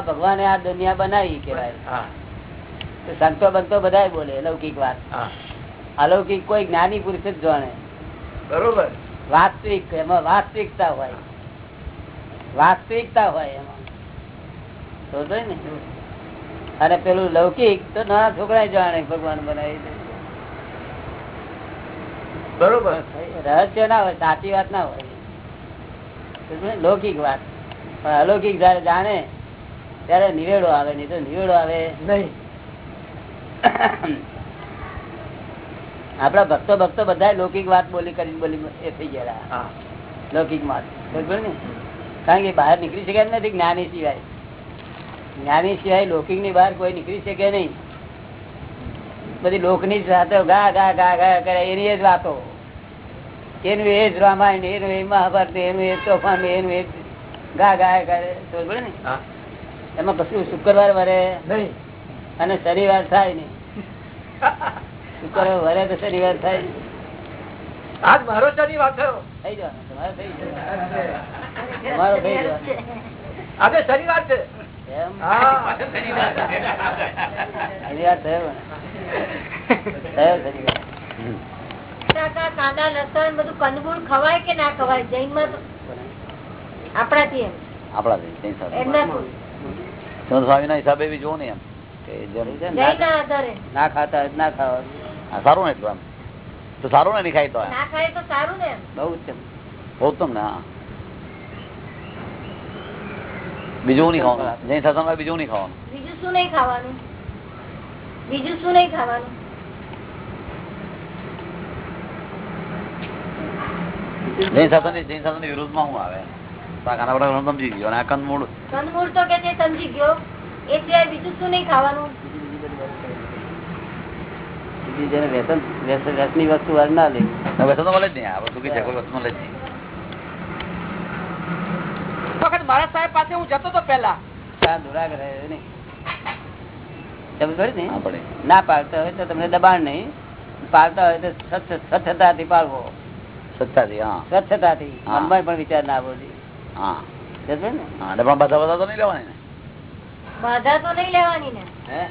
ભગવાને આ દુનિયા બનાવી કેવાય સંતો બંતો બધા બોલે લૌકિક વાત. અલૌકિક કોઈ જ્ઞાની પુરુષ જ જાણે. બરોબર. વાસ્તવિક એમાં વાસ્તવિકતા હોય. વાસ્તવિકતા હોય એમાં. ને. અને પેલું લૌકિક તો નાના છોકરા જાણે ભગવાન બનાવી દે. બરોબર. રહસ્ય ના હોય સાચી વાત ના હોય. લૌકિક વાત. પણ અલૌકિક જયારે જાણે ત્યારે નિવેડો આવે નહીં તો નિવેડો આવે. નહીં. આપડા ભક્તો ભક્તો બધા લૌકિક વાત બોલી કરી બોલી એ થઈ ગયા લૌકિક વાત. બરોબર ને? કારણ કે બહાર નીકળી શકે નથી જ્ઞાની સિવાય. જ્ઞાની સિવાય લૌકિકની બહાર કોઈ નીકળી શકે નહીં. બધી લોકની ની વાતો ગા ગા ગા ગા કરે એની જ વાતો. એનું એ જ રામાયણ એનું એ મહાભારત એનું એ તોફાન એનું એ ગા ગા કરે. બરોબર ને? હા. એમાં પછી શુક્રવાર વરે નહીં. અને શનિવાર થાય નહીં. શુક્રવાર વરે તો શનિવાર થાય. આજ મારો શનિવાર થયો. થઈ જવાનું તમારે થઈ જવાનું. થઈ જવાનું. આજે શનિવાર છે. કાંદા લસણ બધું કંદમૂળ ખવાય કે ના ખવાય? જૈનમાં આપણાથી એમ. આપણા એમના સ્વામી ના હિસાબે બી જોવું ને એમ. કે ના ખાતા ના ખાવા સારું ને એટલું તો સારું ને નહીં ખાય તો બહુ ઉત્તમ બહુ ઉત્તમ ને હા. બીજું નહીં ખાવાનું. જૈન સાધન બીજું નહીં ખાવાનું. બીજું શું નહીં ખાવાનું? બીજું શું નહીં ખાવાનું? જૈન સાધન જૈન શાસન વિરુદ્ધમાં શું આવે. તો આ સમજી ગયો અને આ કંદમૂળ કંદમૂળ તો કે તે સમજી ગયો એ સિવાય બીજું શું નહીં ખાવાનું? જેને વ્યસન વ્યસન વ્યસની વસ્તુ વાર ના લે. વસ્તુ તો મળે જ નહીં આ વસ્તુ કઈ છે કોઈ વસ્તુ મળે જ નહીં. વખત મહારાજ સાહેબ પાસે હું જતો તો પેલા આ નહીં. ને ના પાડતા હોય તો તમને દબાણ નહીં. પાડતા હોય તો સ્વચ્છ- સ્વચ્છતાથી પાડવો. સ્વચ્છતાથી હા. સ્વચ્છતાથી. મનમાં પણ વિચાર ના આવવો જોઈએ હા. હા એટલે પણ બધા બધા તો નહીં લેવાની ને? બાધા તો નહીં લેવાની ને. હે?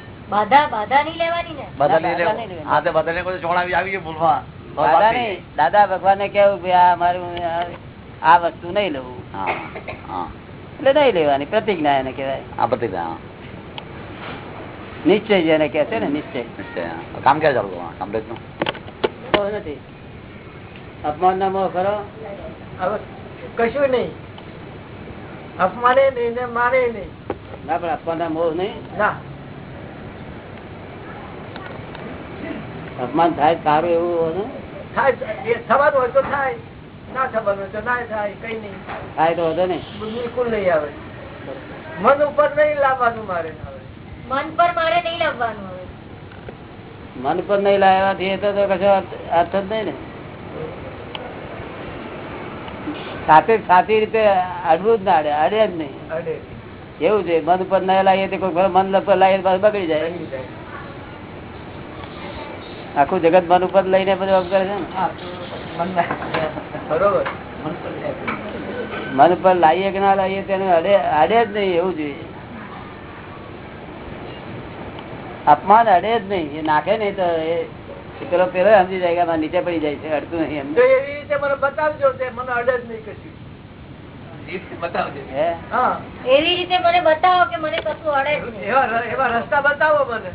દાદા ભગવાન ને. કેવું કે આ મારું આ- વસ્તુ નહીં હા એટલે નહીં લેવાની પ્રતિજ્ઞા એને કેવાય હા નિશ્ચય જેને કે છે ને નિશ્ચય. નિશ્ચય, કામ ક્યાં ચાલુ કમ્પ્લેટનું નથી. અપમાન ના ખરો કશું નહીં. અપમાને નહીં ને મારે નહીં. ના પણ અપમાન મોહ નહીં. ના. અપમાન થાય સારું એવું હોય ને? થાય થવાનું હોય તો થાય. ના થવાનું હોય તો ના થાય કઈ નહીં. થાય તો વધો ને. બિલકુલ નહીં આવે. મન ઉપર નહીં લાવવાનું મારે હવે. મન પર મારે નહીં લાવવાનું હવે. મન પર નહીં લાવવાથી એ તો તો કશો અર્થ જ નહીં ને. સાથે સાચી રીતે અડવું જ ના અડે અડે જ નહીં. એવું છે મન ઉપર ના લાવીએ તો કોઈ મન પર લાવીએ બગડી જાય. આખું જગત મન ઉપર લઈને બધું કરે છે મન પર લાવીએ. કે ના લાવીએ તેને અડે અડે જ નહીં એવું જોઈએ. અપમાન અડે જ નહીં એ નાખે નહીં તો એ પેલો પેલો સમજી જાય કે નીચે પડી જાય છે અડતું નહીં એમ. એવી રીતે મને બતાવજો મને અડે જ નહીં કશું. એવી રીતે મને બતાવો કે મને કશું અડે એવા રસ્તા બતાવો મને.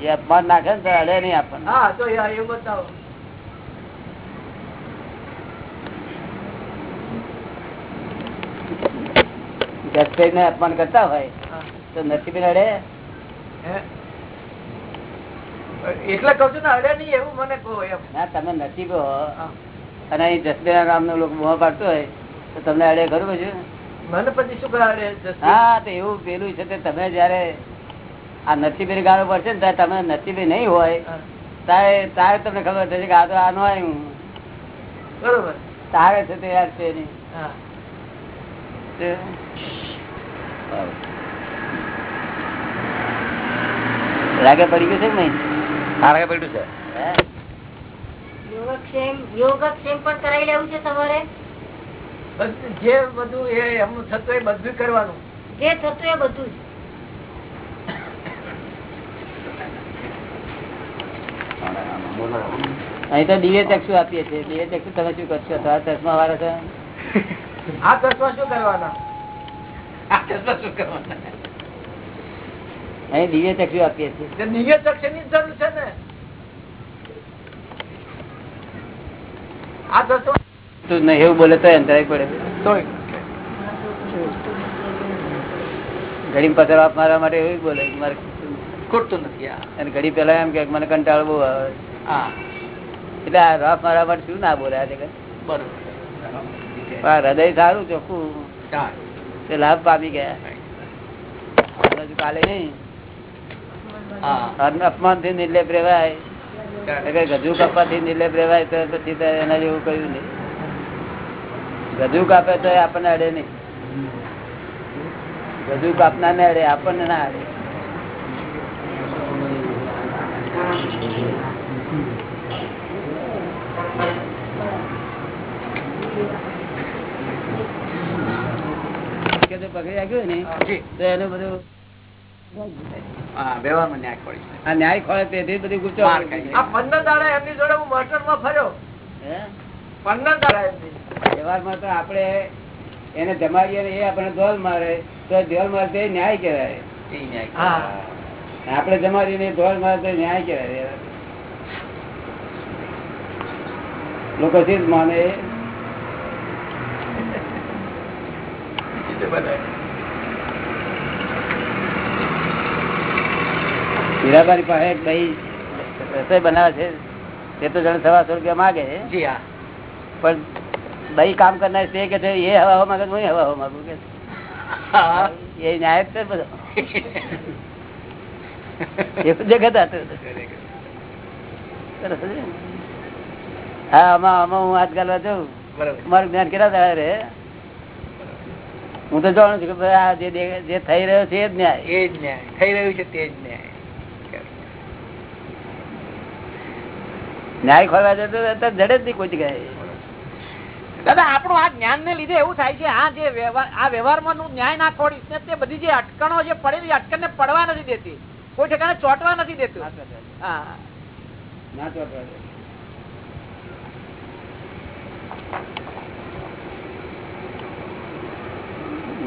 જે અપમાન નાખે ને તો અડે નહીં આપણને. હા તો યા બતાવો. જસભાઈ ને અપમાન કરતા હોય તો નસીબી અડે હે? એટલે કઉ છું ને અડે નહીં એવું મને કહો એમ. ના તમે નસીબ હો. અને અહીં જસબેના નામ નો લોકો મોહ પાડતો હોય તો તમને અડે ખરું કશું મને પછી શું કરે અડે? હા તો એવું પેલું છે કે તમે જયારે આ નસીબી ગાળો પડશે ને ત્યારે તમે નસીબી નહીં હોય તારે તારે તમને ખબર થશે કે આ તો આનું આવ્યું બરોબર. તારે છે તે યાર છે નહીં રાગે પડી ગયું છે કે નહીં? કઈ પડ્યું છે. યોગક્ષેમ યોગક્ષેમ પણ કરાવી લેવું છે તમારે? જે બધું એ એમનું થતું એ બધું કરવાનું. જે થતું એ બધું અહીં તો દિવ્ય ચક્ષુ આપીએ છીએ. દિવ્ય ચક્ષુ તમે શું કરશો? તમારા ચશ્મા વાળા છે? આ ચશ્મા શું કરવાના? આ ચશ્મા શું કરવાના? અહીં દિવ્ય ચક્ષુ આપીએ છીએ. દિવ્ય ચક્ષુ ની જરૂર છે ને? આ નહીં એવું બોલે તો અંતરાય પડે. ઘડી પસાર આપ મારા માટે એવું બોલે. મારે ખૂટતું નથી અને ઘડી પેલા એમ કે મને કંટાળો બહુ આવે. એટલે આ રાફ મારા માટે શું ના બોલે આજે? બરોબર. હૃદય સારું ચોખ્ખું. લાભ પામી ગયા. હજુ કાલે નહીં. અપમાનથી નિર્લેપ રેવાય ગજુ કાપવા થી નિર્લેપ રેવાય તો પછી એના જેવું કયું નહીં. ગજુ કાપે તો આપણને અડે નહીં. ગજુ કાપના ને અડે આપણને ના અડે. પકડી રાખ્યું ને તો એનું બધું ન્યાય ખોળે. તેથી બધી ગુચો પંદર દાડા એમની જોડે હું મોટરમાં ફર્યો. હે? પંદર દાડા વ્યવહારમાં તો આપણે એને જમાડીએ એ આપણે ધોલ મારે તો ધોલ મારે તે ન્યાય કહેવાય. આપડે ન્યાય જમાડીને ધોલ મારે તો ન્યાય કહેવાય. લોકો જ માને. હીરાબારી પાસે ભાઈ રસોઈ બનાવે છે તે તો જણ સવાસો રૂપિયા માગે. જી હા. પણ ભાઈ કામ કરનાર તે કે છે એ હવા માંગે હું હવા માંગુ. કે. એ ન્યાય છે બધો. એવું જગત હતું? હા આમાં આમાં હું હાથ ગાલવા જાઉં. મારું જ્ઞાન કેટલા દાડા રે હું તો જાણું છું કે આ જે જે થઈ રહ્યો છે એ જ ન્યાય. એ જ ન્યાય. થઈ રહ્યું છે તે જ ન્યાય. ન્યાય ખોરવા જતો જડે જ નહીં કોઈ જગ્યાએ. દાદા આપણું આ જ્ઞાન ને લીધે એવું થાય છે આ જે આ વ્યવહારમાં નું ન્યાય ના ખોડીશ ને તે બધી જે અટકણો જે પડેલી અટકણ ને પડવા નથી દેતી. કોઈ ઠેકાણે ચોટવા નથી દેતું. હા. ના ચોંટવા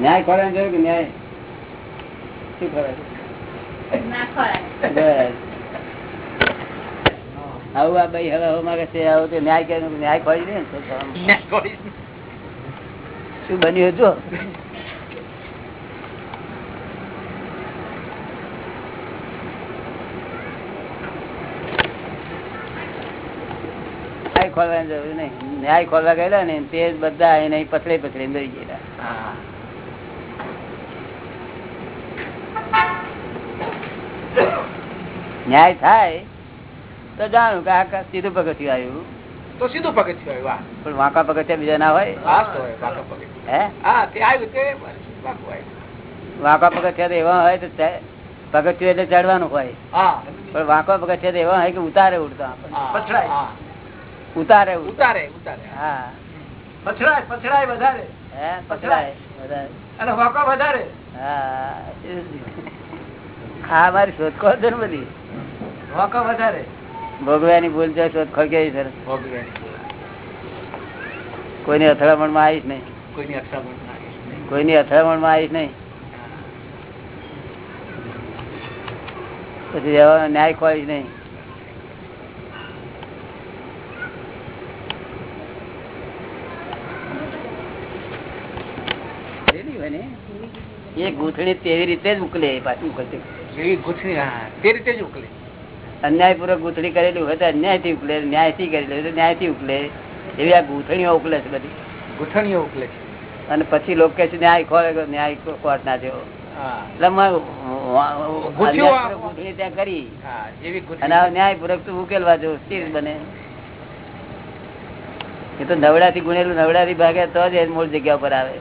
ન્યાય ખોરાય જોયું કે ન્યાય? શું ખોલાય? આવું આ ભાઈ હવે હવે માગે છે આવું તો ન્યાય કે ન્યાય દે ને. શું બન્યું જો ન્યાય ખોલવાની જરૂર નહીં. ન્યાય ખોલવા ગયેલા ને તે બધા એને પથડે પથડે મરી ગયેલા. ન્યાય થાય તો જાણું કે આ સીધું પગથિયું આવ્યું. તો સીધું પગથિયું આવ્યું પણ વાંકા પગથિયા બીજા ના હોય? હા વાંકા પગથિયું. વાંકું. વાંકા એવા હોય તો પગથિયું એટલે ચડવાનું હોય. પણ વાંકો પગથિયા એવા હોય કે ઉતારે ઉડતા. પછડાય. ઉતારે ઉતારે ઉતારે. હા. પછડાય પછડાય વધારે. હે? પકડાય વધારે. અને વધારે. હા હા મારી શોધખોળ બધી. હોકો વધારે. ભોગવ્યાની ભૂલ છે સરસ ભોગવ્યાની કોઈની અથડામણમાં આવીશ નહીં. કોઈની અથડામણમાં આવીશ નહીં. પછી ન્યાય ખોવાઈશ નહીં. એ ગૂંથણી તેવી રીતે જ ઉકલે પાછી ઉકલતી. એવી ગૂંથણી તે રીતે જ ઉકલે. અન્યાયપૂર્વક ગૂંથણી કરેલી હોય તો અન્યાયથી ઉકલે ન્યાયથી કરેલી હોય તો ન્યાયથી ઉકલે એવી આ ગૂંથણીઓ ઉકલે છે બધી. ગૂંથણીઓ ઉકલે છે. અને પછી લોકો કહે છે ન્યાય ખોરે ન્યાય કોર્ટ ના ગૂંથણી ત્યાં કરી. અને ન્યાયપૂર્વક તું ઉકેલવા જો સ્થિર બને. એ તો નવડાથી ગુણેલું નવડાથી ભાગે તો જ એ મૂળ જગ્યા ઉપર આવે.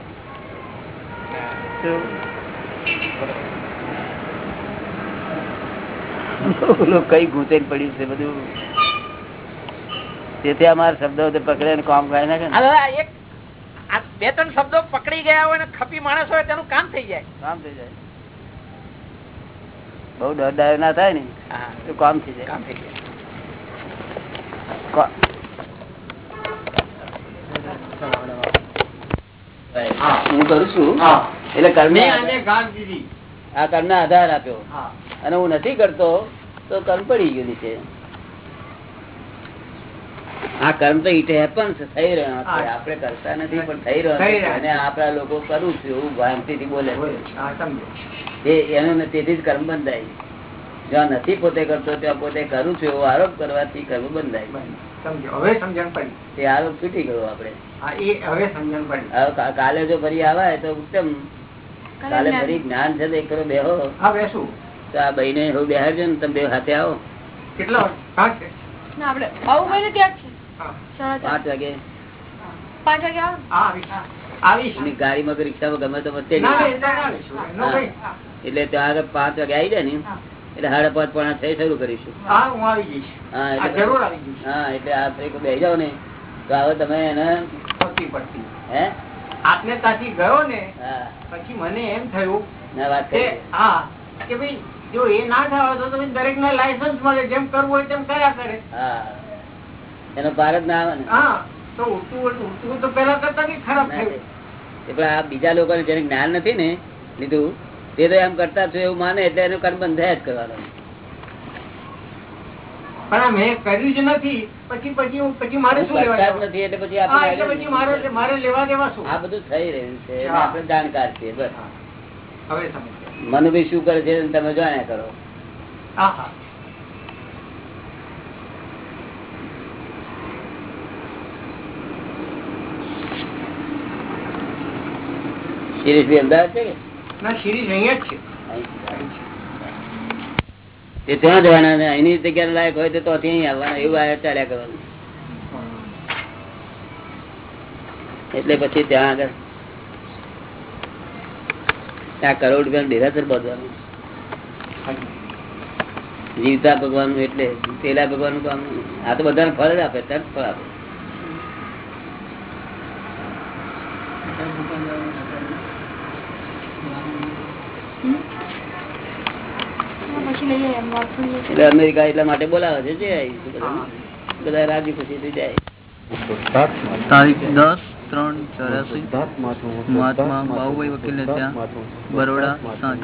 શું? કઈ ગૂંચેલ પડ્યું છે બધું? તેથી અમારા શબ્દો પકડે ને કામ ગાય નાખે આ ને દાદા એક આ બે ત્રણ શબ્દો પકડી ગયા હોય ને ખપી માણસ હોય તેનું કામ થઈ જાય. કામ થઈ જાય. બઉ ડર ના થાય ને તો કામ થઈ જાય. કામ થઈ જાય. હું કરું છું. એટલે કર્મ મેં આને ગાળ દીધી આ કર્મ આધાર આપ્યો. અને હું નથી કરતો તો કર્મ પડી ગયું નીચે. આ કર્મ તો ઇટ હેપન્સ થઈ રહ્યો આપણે કરતા નથી પણ થઈ રહ્યો અને આપણા લોકો કરું છું એવું ભ્રાંતિથી બોલે છે. એ એનું તેથી જ કર્મ બંધાય જ્યાં નથી પોતે કરતો ત્યાં પોતે કરું છું એવો આરોપ કરવાથી કર્મ બંધાય હવે સમજણ પડી. તે આરોપ છૂટી ગયો આપણે. હા એ હવે સમજણ પડી. હવે કા- કાલે જો ફરી આવે તો ઉત્તમ કાલે ફરી જ્ઞાન છે એક કરો બેહો. હા બેસું. તો આ બહીને હું બેહાડજો ને તમે બે હાથે આવો. કેટલો ત્યાં પાંચ વાગે. પાંચ વાગે આવો ગાડીમાં કે રિક્ષામાં ગમે તો એટલે ત્યાં આગળ પાંચ વાગે આવી જાય ને એટલે સાડા પાંચ પોણા છ શરૂ કરીશું. હા હું આવી જઈશ. હા હા, એટલે જરૂર આવી જઈશ. હા એટલે આ કોઈ જાઓ ને તો હવે તમે એને હે? આપને ત્યાંથી ગયો ને પછી મને એમ થયું કે હા કે ભાઈ જો એ ના થવા તો તમે દરેક ને લાયસન્સ મળે જેમ કરવું હોય તેમ કર્યા કરે. હા. એનો ભારત જ ના આવે હા તો ઉઠતું તો પેલા કરતા બી ખરાબ થયું. એટલે આ બીજા લોકોને જેને જ્ઞાન નથી ને લીધું તે તો એમ કરતા છો એવું માને એટલે એનું કર્મ બંધાય જ કરવાનું. પણ મેં કર્યું જ નથી. પછી પછી પછી મારે શું લેવા? નથી એટલે પછી એટલે પછી મારે મારે લેવા દેવા શું? આ બધું થઈ રહ્યું છે આપણે જાણકાર છીએ બસ. હવે મન બી શું કરે છે તમે જાણ્યા કરો. શિરીષ શિરીષભાઈ અમદાવાદ છે ના શિરીષ અહીંયા જ છે. તે ત્યાં જવાના ને એની જગ્યા લાયક હોય તો અહીં આવવાના, એવું આ ચાલ્યા કરવાનું. એટલે પછી ત્યાં આગળ. ત્યાં કરોડ રૂપિયા ડેરાસર બાંધવાનું. જીવતા ભગવાન એટલે, પેલા ભગવાનનું કામ આ તો બધાને ફળ જ આપે તરત ફળ આપે. પછી એટલે અમેરિકા એટલા માટે બોલાવે છે જે બધા. બધા રાજી ખુશી થઈ જાય. તારીખ દસ ત્રણ ચોરાસી મહાત્મા બાહુભાઈ વકીલ ત્યાં. બરોડા સાંજ.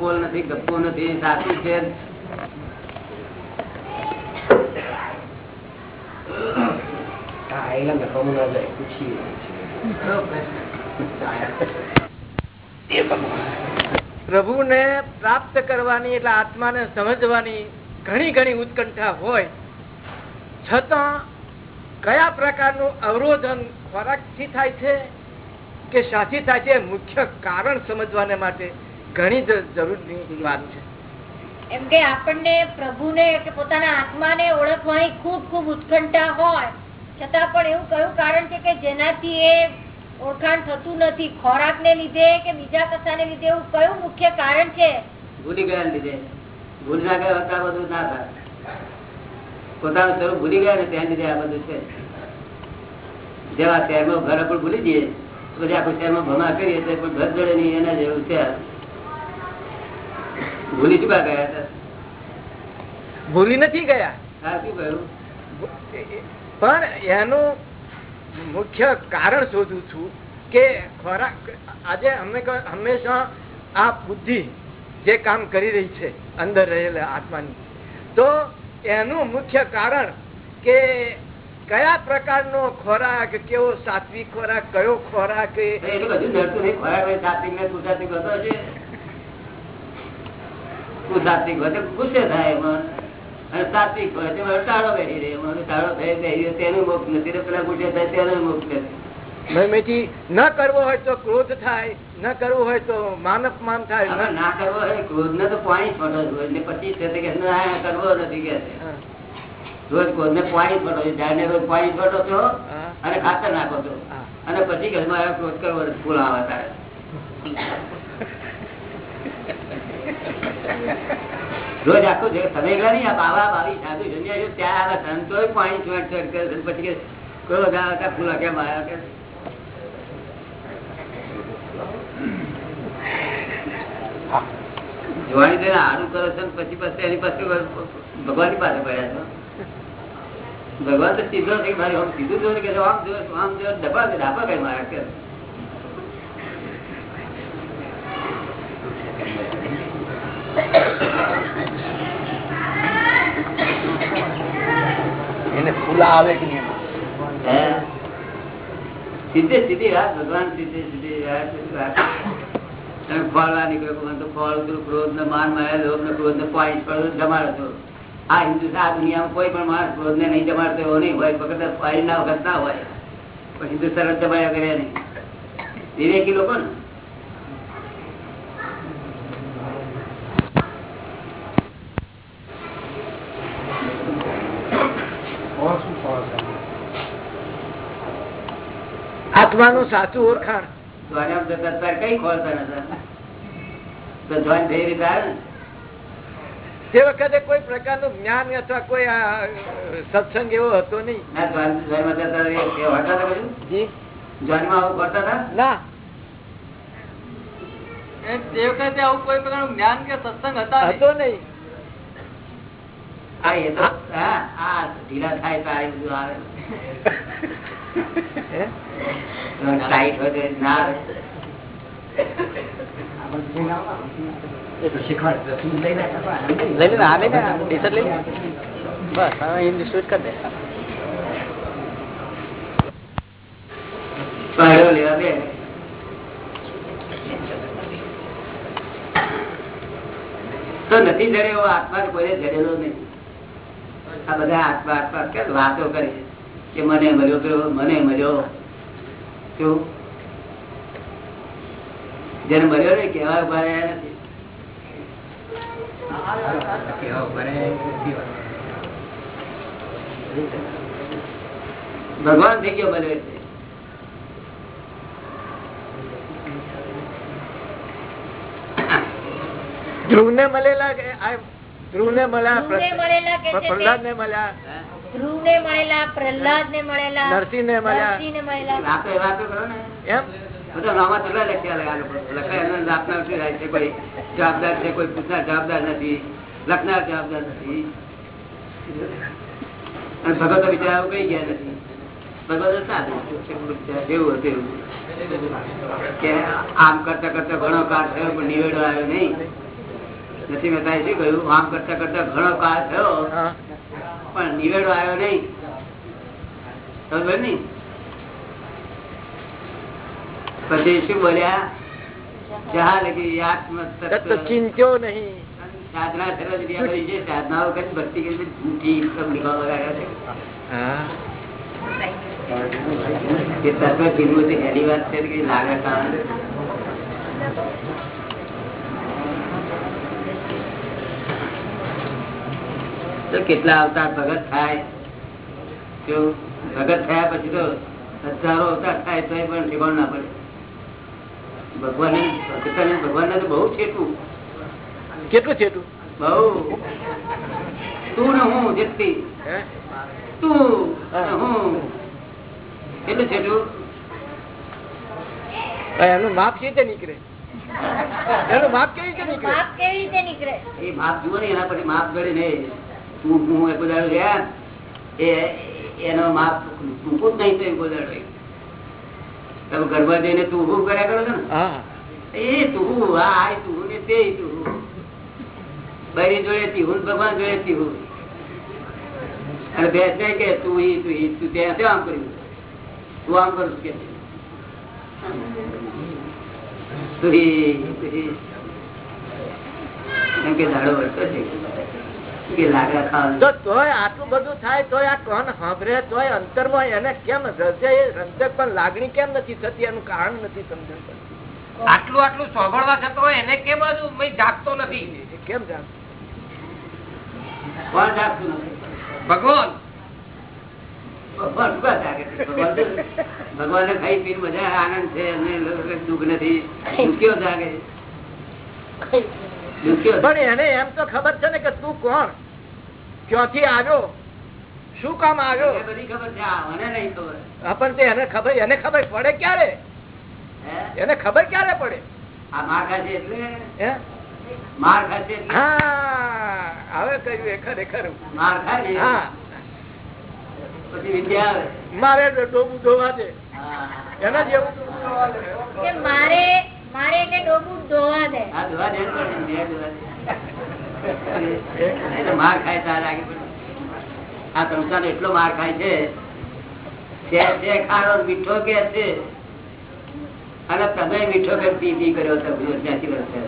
બોલ નથી ગપ્પો નથી સાચું છે. પ્રભુને પ્રાપ્ત કરવાની એટલે આત્માને સમજવાની ઘણી ઘણી ઉત્કંઠા હોય. છતાં કયા પ્રકારનું અવરોધન ખોરાકથી થાય છે કે શાથી થાય છે મુખ્ય કારણ સમજવાને માટે ઘણી જરૂરની વાત છે. એમ કે આપણને પ્રભુને કે પોતાના આત્માને ઓળખવાની ખૂબ ખૂબ ઉત્કંઠા હોય. છતાં પણ એવું કયું કારણ છે કે જેનાથી એ ઓળખાણ થતું નથી. ખોરાક ને લીધે કે બીજા કશાને લીધે એવું કયું મુખ્ય કારણ છે? ભૂલી ગયા લીધે. ભૂલ ના ગયા હોત બધું ના થાય. પોતાનું સ્વરૂપ ભૂલી ગયા ને ત્યાં લીધે આ બધું છે. જેવા શહેરમાં ઘર પણ ભૂલી જઈએ પછી આખું શહેરમાં ભમા કરીએ તો પણ ઘર જડે નહીં એના જેવું છે ભૂલી ચુકા ગયા હતા? ભૂલી નથી ગયા? હા શું કહ્યું? પણ એનું મુખ્ય કારણ શોધું છું કે ખોરાક, આજે હંમેશા આ બુદ્ધિ જે કામ કરી રહી છે, અંદર રહેલા આત્માની. તો એનું મુખ્ય કારણ કે કયા પ્રકારનો ખોરાક, કેવો સાત્વિક ખોરાક, કયો ખોરાક ગુસ્સે થાય સાત્વિક હોય તો એમાં ટાળો બેસી રહે. એમાં ટાળો થઈ બેસી તેનું મોક્ષ નથી. પેલા ગુસ્સે થાય તેનું મોક્ષ નથી. ન કરવો હોય તો ક્રોધ થાય ન કરવું હોય તો માન અપમાન થાય ના કરવો હોય ક્રોધ ને તો પાણી છોટો એટલે પછી છે કે ના કરવો નથી કે. રોજ ક્રોધ ને પાણી છોટો છે ઝાડને રોજ પાણી છોટો છો અને ખાતર નાખો છો. અને પછી ઘરમાં મારે ક્રોધ કરવો ફૂલ આવે તારે. રોજ આખું છે તમે એકલા નહીં, આ બાવા બાવી સાધુ સંન્યાસીઓ ત્યાં આવે સંતો પાણી છોડ છોડ કરે પછી કોઈ વગા હતા ફૂલા કેમ આવ્યા કે. જોવાની તેને આડું કરો છો પછી પછી એની પાસે ભગવાનની પાસે પડ્યા છો. ભગવાન તો સીધો છે મારે આમ સીધું જો કે આમ જો આમ જો ડબા ડાબા કઈ મારા કે. એને ફૂલા આવે કે નહીં સીધે સીધી રાત ભગવાન સીધે સીધી રાત. તમે ખોળવા નીકળ્યો ઉતરું, ક્રોધ ને માન માયા ક્રોધ ને પોઈન્ટ પર જમાડો આ હિન્દુ આ દુનિયામાં કોઈ પણ માણસ ક્રોધ ને નહીં જમાડતો એવો નહીં હોય વખત પોઈન્ટ ના વખત ના હોય. પણ હિન્દુ સરળ જમાડ્યા કર્યા નહીં. વિવેકી લોકો ને. આત્માનું સાચું ઓળખાણ. કઈ ખોલતા નતા તો જોઈન થઈ રીતે આવે ને? તે વખતે કોઈ પ્રકારનું જ્ઞાન અથવા કોઈ આ, સત્સંગ એવો હતો નહીં. ના તે વખતે આવું કોઈ પ્રકારનું જ્ઞાન કે સત્સંગ હતા નહીં. હતો નહીં. તો આ ઢીલા થાય બધું આવે. તો નથી બસ હવે કરી દે. પહેલો લેવા બે તો નથી જડેલો આત્મા કોઈ જડેલો નહીં. આ બધા આત્મા આત્મા કે વાતો કરી કે મને મળ્યો પેલો મને મળ્યો. શું? જેને મળ્યો ને કેવા ઊભા રહ્યા નથી. ભગવાન થઈ ગયો મળ્યો એટલે ધ્રુવને મળેલા કે આ ધ્રુવને મળ્યા ધ્રુવને મળેલા કે પ્રહલાદને ધ્રુવને મળેલા પ્રહલાદ ને મળેલા મળ્યા. મળેલા કરો ને. એમ? બધા નામા કેટલા લખ્યા લે આ લોકો. લખાય એનો આપનાર શું થાય છે? કોઈ જવાબદાર છે કોઈ પૂછનાર જવાબદાર નથી. લખનાર જવાબદાર નથી. અને ભગતો બિચારા કઈ ગયા નથી. સાધુ જેવું હતું કે આમ કરતા કરતા ઘણો કાળ થયો પણ નિવેડો આવ્યો નહીં. નથી મેં શું કહ્યું? આમ કરતા કરતા ઘણો કાળ થયો પણ નિવેડો આવ્યો નહીં. સમજ ને? પછી શું બોલ્યા? જહા લગી આત્મ તત્વ ચિંત્યો નહીં. સાધના સરસ રહ્યા કરી છે. સાધનાઓ કરી ભક્તિ કરી છે, જૂઠી એકદમ નિભાવ લગાવ્યા છે. હા. કે તત્વ કીધું તે હેરી વાત છે કે લાગે કામ તો કેટલા અવતાર ભગત થાય? જો ભગત થયા પછી તો હજારો અવતાર થાય તો પણ ઠેકાણ ના પડે. ભગવાન ભગવાન તો બહુ છેટું. કેટલું છે તું બહુ. તું ને હું જેટલી તું હું. કેટલું છેટું? એનું માપ કેવી રીતે નીકળે? એનું માપ કેવી રીતે નીકળે? માપ કેવી રીતે નીકળે? એ માપ જુઓ ને એના પછી માપ ગળે ને હું એ બધા રહ્યા એનો માપ ટૂંકું જ નહીં તો એ બધા તમે ઘરમાં જઈને તું હું કર્યા કરો છો ને? એ તું આ તું ને તે તું બરી જોડે તીહું ને ભગવાન જોડે તીહું. અને બે છે કે તું ઈ તું ઈ તું ત્યાં આમ કર્યું? તું આમ કરું કે તું? થઈ. કે દાડો વળતો છે. તો તોય આટલું બધું થાય તોય આ કોણ સાંભળે તોય અંતરમાં એને કેમ હૃદય રંજક પણ લાગણી કેમ નથી થતી? એનું કારણ નથી સમજણ આટલું આટલું સાંભળવા છતાં એને કેમ જાગતો નથી? કેમ જાણ કોણ જાગતું નથી? ભગવાન. ભગવાનને ખાઈ પી મજા આનંદ છે દુઃખ નથી. દુખ્યો જાગે? પણ એને એમ તો ખબર છે ને કે તું કોણ? ક્યાંથી આવ્યો? શું કામ આવ્યો? ખબર છે આ મને નહીં ખબર. હા, પણ તે એને ખબર એને ખબર પડે ક્યારે? એને ખબર ક્યારે પડે? આ માર ખાશે એટલે? હે? માર ખાશે એટલે? હા હવે કહ્યું ખરેખર. માર હા. પછી મારે ડોબું ધોવા દે. એના જેવું મારે મારે એટલે ડોબું ધોવા દે. આ ધોવા દે માર ખાય તાર આ સંસાર એટલો માર ખાય છે. ખારો મીઠો કે છે? અને તમે મીઠો કે પી પી કર્યો છો ત્યાંથી વર્ષે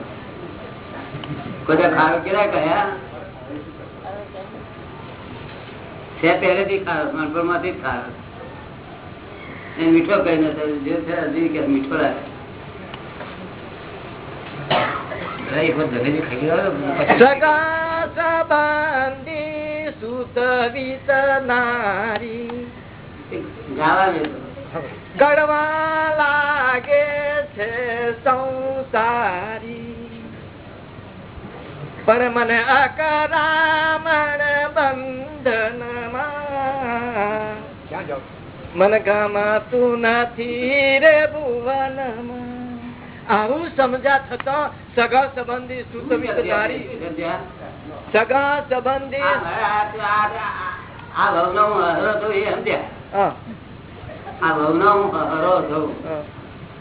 કોઈ ખારો કેરા કયા છે પહેલેથી ખારો નાનપણમાંથી જ ખારો. મીઠો કઈ નથી મીઠો લાગે. અરે એક વખત જલેબી ખાઈ ગયો પછી સગા સંબંધી સુત નારી ગળવા લાગે છે સંસારી. પણ મને અકરામણ બંધનમાં. મન ગમાતું નથી રે ભુવનમાં. આવું સમજા થતા સગા સંબંધી સુતવિત ધારી સગા સંબંધી આ ભવનો હું હરો છું એ સમજ્યા? આ ભવનો હું હરો છું.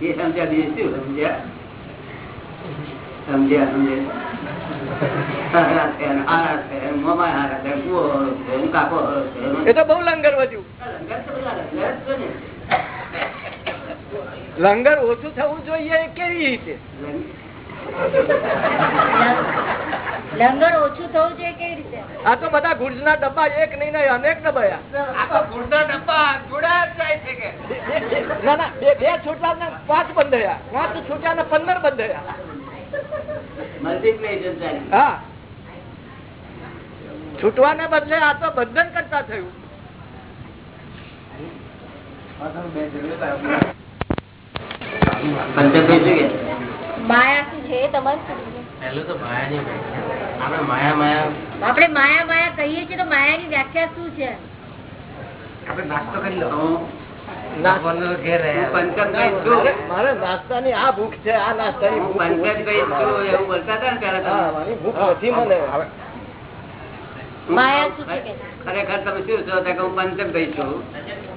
એ સમજ્યા બીજું શું સમજ્યા? સમજ્યા સમજ્યા. એ તો બહુ લંગર વધ્યું. લંગર તો બધા લંગર છે ને. લંગર ઓછું થવું જોઈએ કેવી રીતે? લંગર ઓછું થવું જોઈએ કેવી રીતે? આ તો બધા ગુડ્સ ના ડબ્બા એક નહીં ને અનેક ડબ્બા ના ના બે બે છૂટા ને પાંચ બંધાયા. પાંચ છૂટા ને પંદર બંધાયા. હા. છૂટવાને બદલે આ તો બંધન કરતા થયું. શું કે માયા? આપણે માયા માયા કહીએ છીએ તો માયાની વ્યાખ્યા શું છે? આપડે નાસ્તો કરી લો. મારે- નાસ્તાની આ ભૂખ છે આ હતા ને ભૂખ નથી મને. માયા ખરેખર તમે શું છો? હું પંચમભાઈ છું.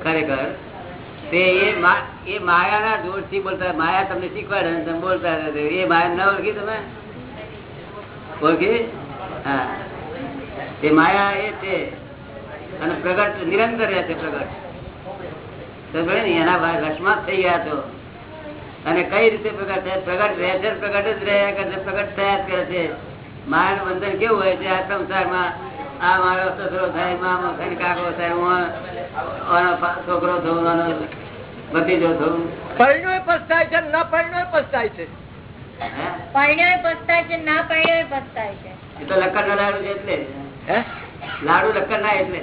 ખરેખર. તે એ માયાના જોરથી બોલતા, માયા તમને શીખવાડે તમે બોલતા એ માયા ના ઓળખી તમે? ઓળખી? હા. એ માયા એ છે. અને પ્રગટ, નિરંતર રહે છે પ્રગટ? એના જ થઈ ગયા છો. અને કઈ રીતે પ્રગટ થાય? પ્રગટ રહે છે પ્રગટ જ રહ્યા કરે પ્રગટ થયા જ કરે છે? માયાનું બંધન કેવું હોય છે આ સંસારમાં? આ મારો સસરો થાય મામો થાય કાકો થાય હું છોકરો આનો ભતીજો થયું પરિણય પસ્તાય છે ના પરિણય પસ્તાય છે. હે? પરણ્યોય પસ્તાય છે ના પસ્તાય છે. એ તો લક્કડ ના લાડુ છે એટલે હે? લાડુ લક્કડ ના એટલે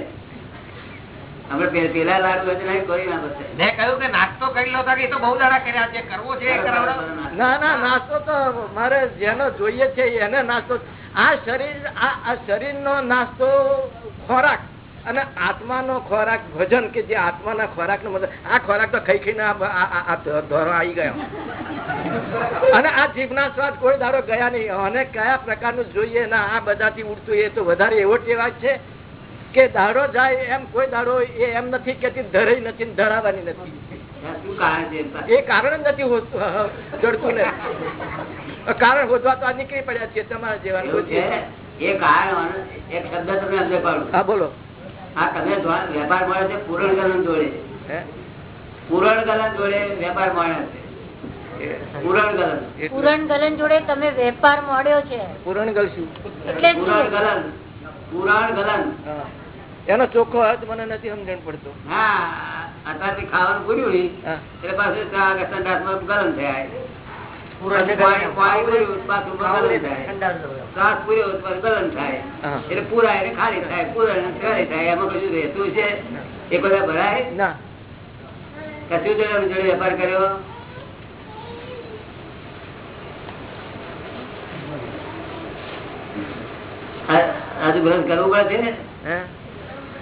આપણે પે- પેલા લાડુ હોય કોઈ ના બતાય મેં કહ્યું કે નાસ્તો કરી લો એ તો બહુ દાડા કર્યા છે. કરવો છે ના ના નાસ્તો તો મારે જેનો જોઈએ છે એને નાસ્તો. આ શરીર આ શરીર નો નાસ્તો ખોરાક અને આત્માનો ખોરાક ભજન કે જે આત્માના ખોરાક નો આ ખોરાક તો ખાઈ ખાઈને આ- આ આ- આ ધોરો આવી ગયો. અને આ જીભના સ્વાદ કોઈ દાડો ગયા નહીં. અને કયા પ્રકારનું જોઈએ ના આ બધાથી ઉડતું એ તો વધારે એવો ટેવાય છે કે દાડો જાય એમ કોઈ દાડો એ એમ નથી કે ધરાઈ નથી ધરાવાની નથી. એ કારણ જ નથી હોતું જડતું ને કારણ હોદવા તો આ નીકળી પડ્યા છે તમારા જેવા એ કારણ એક શબ્દ તમને અંદર પાડું. હા બોલો. આ તમે વેપાર મળે છે પૂરણ ગલન જોડે. પૂરણ ગલન જોડે વેપાર મળે છે. પૂરણ ગલન પુરણ ગલન જોડે તમે વેપાર મોડ્યો છે. પુરણ ગલશું એટલે પૂરણ ગલન પૂરણ ગલન હા. એનો ચોખ્ખો અર્થ મને નથી સમજણ પડતો. ખાવાનું પૂર્યું એટલે પાછું સંડાસમાં ગલન થાય. વેપાર કર્યો? આજુ ગ્રહણ કરવું પડે છે?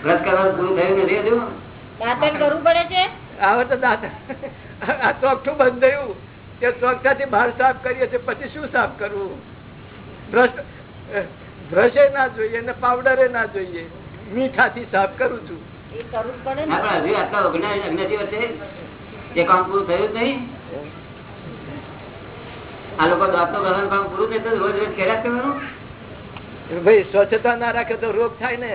વ્રત કરવાનું પૂરું થયું નથી હજુ દાંતણ કરવું પડે છે? આવે તો દાંતણ. આ ચોખ્ઠું બંધ થયું. તે ચોખ્ઠાથી બહાર સાફ કરીએ છીએ પછી શું સાફ કરવું? બ્રશ બ્રશે ના જોઈએ ને પાવડરે ના જોઈએ. મીઠાથી સાફ કરું છું. એ કરવું જ પડે ના. ને પણ હજુ આટલા અજ્ઞાની અજ્ઞાની વચ્ચે એ કામ પૂરું થયું નહીં. આ લોકો દાંતો કરવાનું કામ પૂરું થયું રોજ રોજ કર્યા કરવાનું. ભાઈ સ્વચ્છતા ના રાખે તો રોગ થાય ને.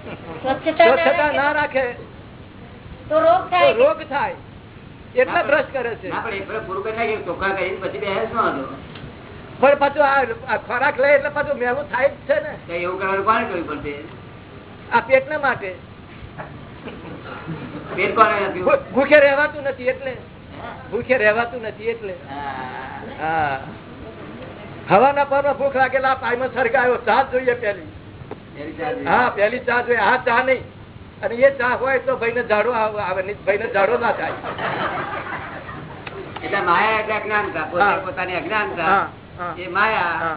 સ્વચ્છતા ના ના રાખે તો રોગ થાય રોગ થાય. એટલે બ્રશ કરે છે. પણ પછી આ ખોરાક લે એટલે પાછું મેલું થાય જ છે ને. એવું કરવાનું કોને કરવું પડશે આ પેટના માટે. પેટ કોને માટે ભૂખે રહેવાતું નથી એટલે. ભૂખે રહેવાતું નથી એટલે. હા. હા. હવાના પર ભૂખ લાગેલા પાયમાં માં સરકાયો જ જોઈએ પેલી. હા પેલી ચા જોઈએ. આ ચા નહીં. અને એ ચા હોય તો ભાઈને ઝાડો આવે ભાઈ ને ઝાડો ના થાય. એટલે માયા એટલે અજ્ઞાનતા પોતે પોતાની અજ્ઞાનતા એ માયા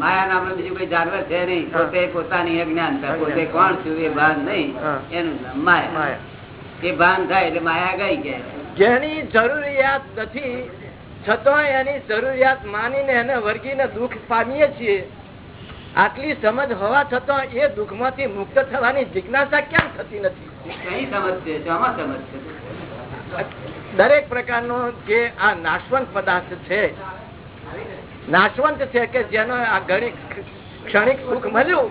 માયા નામનું બીજું કોઈ જાનવર છે નહીં. પોતે પોતાની અજ્ઞાનતા પોતે કોણ છું એ ભાન નહીં. એનું નામ માયા. માયા. એ ભાન થાય એટલે માયા ગઈ કે. જેની જરૂરિયાત નથી છતાં એની જરૂરિયાત માનીને એને વર્ગીને દુઃખ પામીએ છીએ. આટલી સમજ હોવા છતાં એ દુઃખમાંથી મુક્ત થવાની જિજ્ઞાસા કેમ થતી નથી? દરેક પ્રકારનો જે આ નાશવંત પદાર્થ છે નાશવંત છે કે જેનો આ ઘણી ક્ષણિક સુખ મળ્યું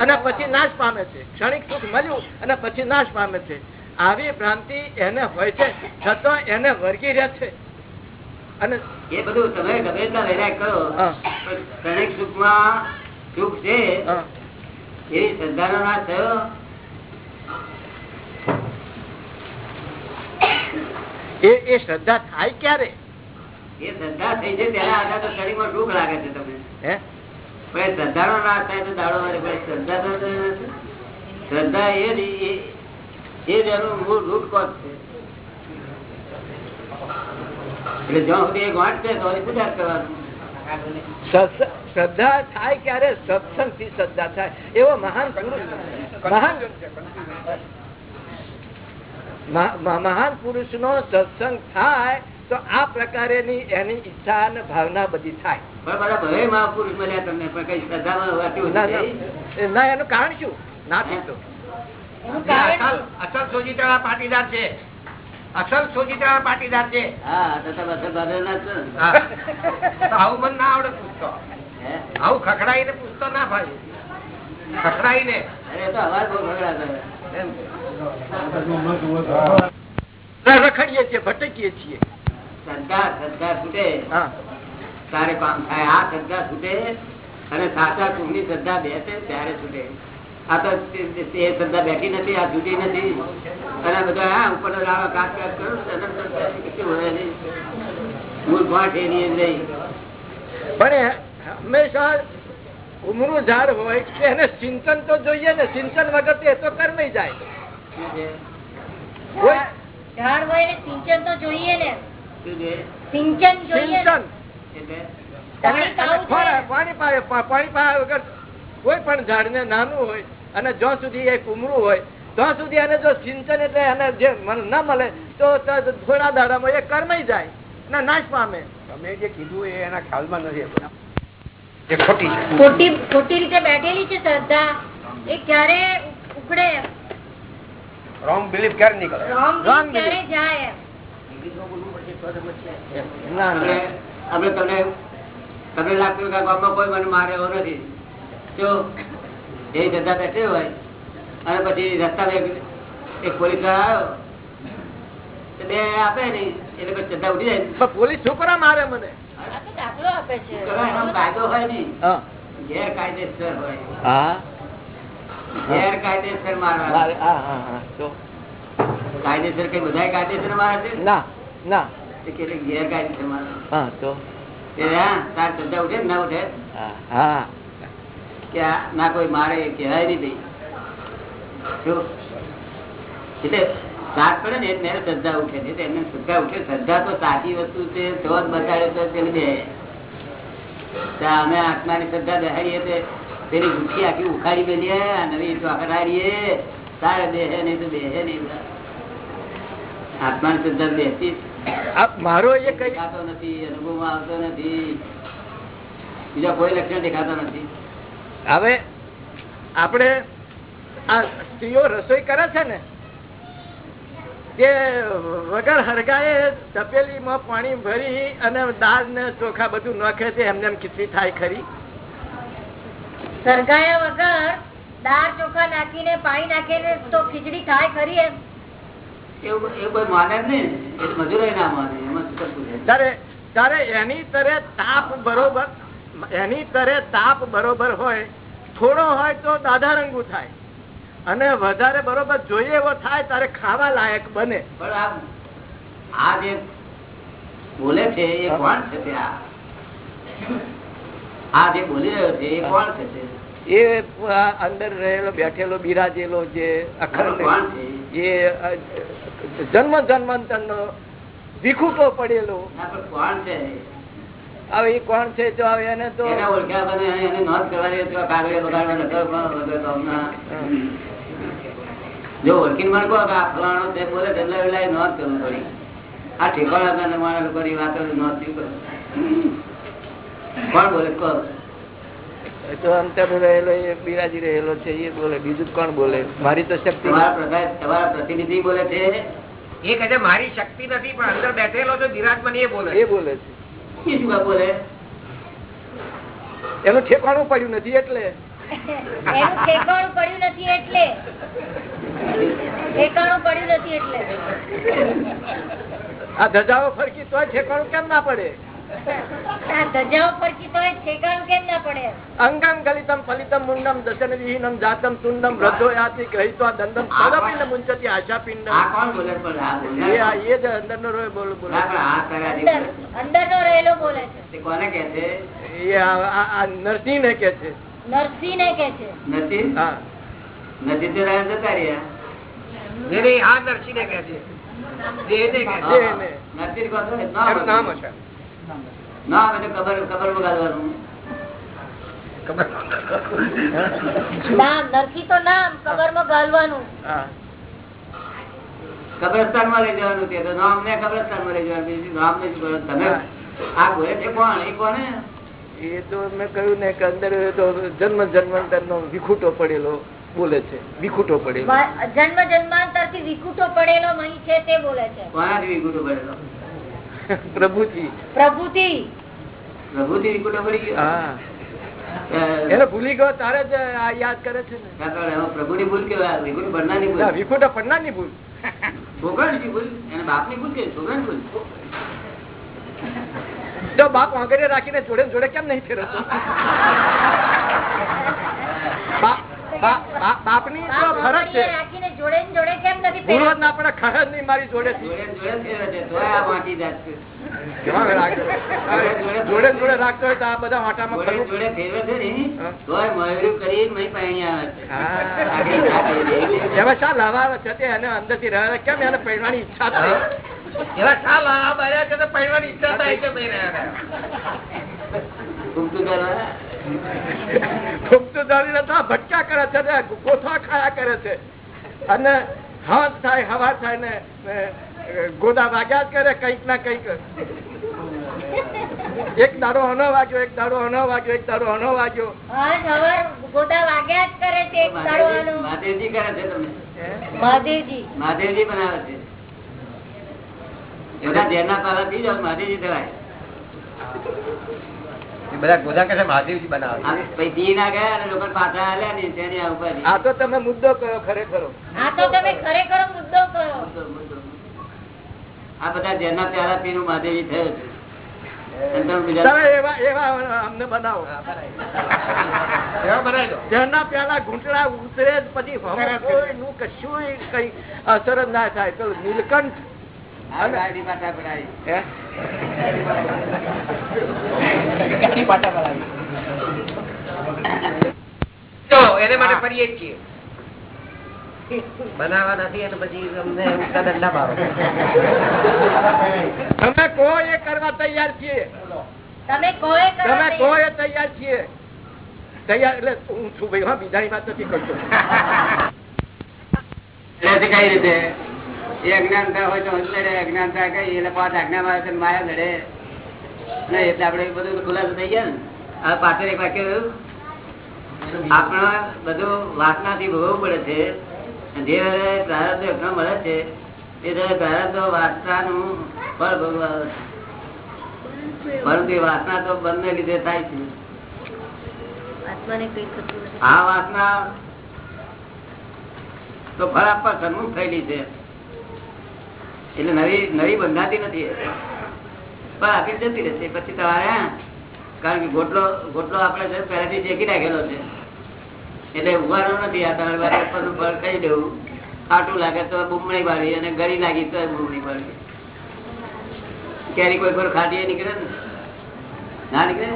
અને પછી નાશ પામે છે. ક્ષણિક સુખ મળ્યું અને પછી નાશ પામે છે. આવી ભ્રાંતિ એને હોય છે છતાં એને વર્ગી રહે છે. અને એ બધું તમે ગમે ત્યાં કરો ક્ષણિક સુખમાં સુખ છે એ શ્રદ્ધાનો નાશ થયો. એ એ શ્રદ્ધા થાય ક્યારે? એ શ્રદ્ધા થઈ છે તેના આધારે તો શરીરમાં દુઃખ લાગે છે તમને. હે? પણ શ્રદ્ધાનો નાશ થાય તો દાડો શ્રદ્ધા તો શ્રદ્ધા એ મૂળ રૂટ કોઝ છે. એટલે જ્યાં સુધી એ ગાંઠ છે તો પૂજા કરવાનું? શ્રદ્ધા થાય ક્યારે? સત્સંગથી શ્રદ્ધા થાય. એવો મહાન પુરુષ મહાન મહા- મહા- મહાન પુરુષ નો સત્સંગ થાય તો આ પ્રકારે એની ઈચ્છા અને ભાવના બધી થાય. ના એનું કારણ શું? ના શું? અસલ સોજીતરા પાટીદાર છે. અસલ સોજીતરા પાટીદાર છે. હા તો તમે અસલ બાદર ના આવું મને ના આવડે પૂછતો? આવું ખખડાઈને પૂછતો ના ભાઈ. ખખડાઈને. એ. રખડીએ છીએ ભટકીએ છીએ. શ્રદ્ધા શ્રદ્ધા છૂટે. તારે કામ થાય આ શ્રદ્ધા છૂટે અને સાચા સુખની શ્રદ્ધા બેસે ત્યારે છૂટે. આ તો શ્રદ્ધા બેઠી નથી આ છૂટી નથી. અને બધા હા ઉપર લાવા કાચ કાચ કરો. મૂળ ગાંઠ એની નહીં. પણ એ હંમેશા ઉમરું ઝાડ હોય એને સિંચન તો જોઈએ ને સિંચન વગર તો એ તો કરમી જાય. શું છે. ઝાડ હોય ને સિંચન તો જોઈએ સિંચન જોઈએ પાણી પાણી પાણી કોઈ પણ નાનું હોય અને જ્યાં સુધી એ કુમરું હોય ત્યાં સુધી એને જો સિંચન એટલે એને જે મન- ન મળે તો તો થોડા દાડામાં એ કરમાઈ જાય. અને નાશ પામે. તમે જે કીધું એ એના ખ્યાલમાં નથી એ ખોટી છે. ખોટી ખોટી રીતે બેઠેલી છે શ્રદ્ધા. એ ક્યારે ઉકળે રોંગ બિલીફ ક્યારે નીકળે? રોંગ ક્યારે જાય? એમ. ના. આપણે ના આપણે તમને તમને લાગતું કે ગામમાં કોઈ મને મારે એવો નથી. જો એ જતા બેઠે હોય અને પછી રસ્તા એક પોલીસ આવ્યો બે આપે નહીં. એટલે પછી શ્રદ્ધા ઉઠી જાય. પોલીસ પોલીસ છોકરા મારે મને. આ આપે છે. કાયદો હોય નહીં ગેરકાયદેસર હોય. હા. ગેરકાયદેસર મારવા હા હા હા કાયદેસર કઈ બધા કાયદેસર મારે છે? ના ના. ગેરકાયદેસર મારે? હા તો. તાર શ્રદ્ધા ઉઠે ના ઉઠે? હા હા. કે ના કોઈ મારે કહેવાય નહીં ભાઈ. જો. એટલે સાત પડે ને એટલે શ્રદ્ધા ઉઠે છે. શ્રદ્ધા ઉઠે. શ્રદ્ધા તો સાચી વસ્તુ છે તો જ બતાડે તો પેલી બે. તો અમે આત્માની શ્રદ્ધા દેખાડીએ તે પેલી ગુઠી આખી ઉખાડી મેલીએ આ નવી ચોકડારીએ તારે દેહે નહીં તો દેહે નહીં. આત્માની શ્રદ્ધા બેસી મારો એ કઈ દેખાતો નથી અનુભવમાં આવતો નથી. બીજા કોઈ લક્ષણ દેખાતા નથી. હવે આપણે આ સ્ત્રીઓ રસોઈ કરે છે ને તે વગર હરગાએ તપેલીમાં પાણી ભરી અને દાળ ને ચોખા બધું નોખે છે એમને એમ ખીચડી થાય ખરી. સરગાયા વગર દાળ ચોખા નાખીને પાણી નાખીને તો ખીચડી થાય ખરી એમ. એની તરે તાપ બરોબર હોય થોડો હોય તો દાદા રંગુ થાય. અને વધારે બરોબર જોઈએ એવો થાય તારે ખાવા લાયક બને. આ જે બોલે છે એ કોણ છે આ? જે બોલી રહ્યો છે એ કોણ છે એ અંદર રહેલો બેઠેલો બિરાજેલો જે અખંડ જન્મ જન્માંતર નો પડેલો કોણ છે હવે એ કોણ છે તો હવે એને તો ઓળખ્યા એને- નોંધ કરવાની બગાડવા નકર પણ વગર તો હમણાં જો ઓળખી મને કહો કે આ ફલાણો તે બોલે એટલે એટલે નોંધ કરવું પડી. આ ઠેકાણા હતા મારા લોકોની વાતો નોંધ થયું કરું કોણ બોલે? કહો. એ તો અંતર રહેલો એ બિરાજી રહેલો છે એ બોલે. બીજું કોણ બોલે? મારી તો શક્તિ તમારા પ્રતિનિધિ બોલે છે? એ કહે છે મારી શક્તિ નથી પણ અંદર બેઠેલો છે બિરાજમાન એ બોલે એ બોલે છે. શું બોલે? એનું ઠેકાણું પડ્યું નથી એટલે. એનું ઠેકાણું પડ્યું નથી એટલે. ઠેકાણું પડ્યું નથી એટલે. આ ધજાઓ ફરકી તોય ઠેકાણું કેમ ના પડે? આ ધજાઓ ફરકી તો ઠેકાણું કેમ ના પડે? અંગમ ગલિતમ ફલિતમ મુંડમ દશન વિહીનમ જાતમ તુંડમ રદ્ધો યાતિ ગ્રહિત્વા દંડમ તદપિંડ મુંચતી આશા પિંડ આ કોણ બોલે પણ આ એ બોલનાર આ એ રોય બોલ બોલે. ના, પણ આ તારા જે અંદર નો રહેલો બોલે છે. કોને કે છે? નરસિંહ ને કે છે. નરસિંહ? ને કે છે. નથી હા તો જતા રહ્યા નરસિંહ તો નરસિંહ કબ્રસ્તાનમાં લઈ જવાનું છે. નામ ને કબ્રસ્તાનમાં લઈ જવાનું નામ ને તમે આ બોલે છે કોણ? એ કોને એ તો મેં કહ્યું ને કે અંદર જન્મ જન્માંતર નો વિખૂટો પડેલો બોલે છે વિખૂટો પડેલો. જન્મ જન્માંતરથી વિકુટો પડેલો મહી છે તે બોલે છે. કોનાથી વિકુટો પડેલો? પ્રભુજી પ્રભુથી. પ્રભુથી વિકુટો પડી ગયો? હા. એને ભૂલી ગયો તારે જ આ યાદ કરે છે ને. કાકા, એમાં ભૂલ કે વિકુટ ભરનારની ની ભૂલ વિખૂટો પડનારની ભૂલ. છોકરાની ભૂલ? એને બાપની ભૂલ કે છોકરાની ભૂલ? તો બાપ વાંગડે રાખીને જોડે જોડે કેમ નહીં ફેરવતો? બાપની તો બાપ ફરજ છે. આંગળીએ જોડે જોડે કેમ નથી ભૂલો ના પડે ખર નહીં મારી જોડે જોડે જોડે ફેરવે છે તોય આ વાંચી જાત જોડે જોડે રાખતો હોય તો આ બધા વાટામાં જોડે ને ફરવું જોડે ફેરવે છે ને તોય મયુરી કરી મહી પાણી આવે છે. હા. આગળ ના કરી દે. એમાં શા લાવા છે તે એને અંદરથી રહે કેમ એને પહેરવાની ઈચ્છા થાય? એવા શા લાવા આવ્યા છે તો પહેરવાની ઈચ્છા થાય છે પહેર્યા હતા. નતા ભટકા કરે છે ને ગોથા ખાયા કરે છે. અને હાથ થાય હવા થાય ને ગોદા વાગ્યા જ કરે કંઈક ના કંઈક. એક દાડો અનો વાગ્યો એક દાડો અનો વાગ્યો એક દાડો અનો વાગ્યો. ગોદા વાગ્યા જ કરે છે એક દાડો મહાદેવજી કરે છે તમે મહાદેવજી મહાદેવજી બનાવે છે. પાલા મહાદેવજી બધા ગોધા કહે મહાદેવજી બનાવે આ પછી પી ના ગયા અને લોકો પાછા આલ્યા ને તેની આ ઉપાધિ. આ તો તમે મુદ્દો કયો ખરેખર? આ તો તમે ખરેખર મુદ્દો કરો મુદ્દો, મુદ્દો. આ બધા ઝેરના પ્યાલા પીનું મહાદેવજી થયો છે. અને તમે બીજા તમે એવા એવા અમને બનાવો. એવા બનાવી દો. જેના પેલા ઘૂંટડા ઉતરે પછી કશું કઈ અસર જ ના થાય. તો નીલકંઠ બનાવવા નથી અને પછી અમને દંડા મારો. તમે કહો એ કરવા તૈયાર છીએ? તમે કહો એ તૈયાર. છીએ? તૈયાર એટલે હું છું ભાઈ હા બીજાની વાત નથી કરતો. કઈ રીતે? એ અજ્ઞાનતા હોય તો લડે અજ્ઞાનતા કઈ એટલે પાંચ આજ્ઞામાં આવે માયા લડે એટલે આપડે બધું ખુલાસો થઈ ગયા ને. આ પાછળ એક વાક્ય રહ્યું આપણા બધું વાસનાથી ભોગવવું પડે છે. જે પ્રારબ્ધ યજ્ઞ મળે છે એ ત્યારે પ્રારબ્ધ વાસનાનું ફળ ભોગવા પરંતુ એ વાસના તો બંને લીધે થાય છે. આ વાસના તો ફળ આપવા સન્મુખ થયેલી છે. એટલે નવી નવી બંધાતી નથી. પણ આપી જતી રહેશે. પછી તમારે કારણ કે ગોટલો ગોટલો આપણે પહેલાથી શેકી રાખેલો છે. એટલે ઉભારો નથી. આ તમારે વારે ઉપરનું ફળ કહી દેવું ખાટું લાગે તો બુમણી પાડવી અને ગરી લાગી તો બુમણી પાડવી ક્યારેક કોઈ પર ખાટી નીકળે ને? ના નીકળે?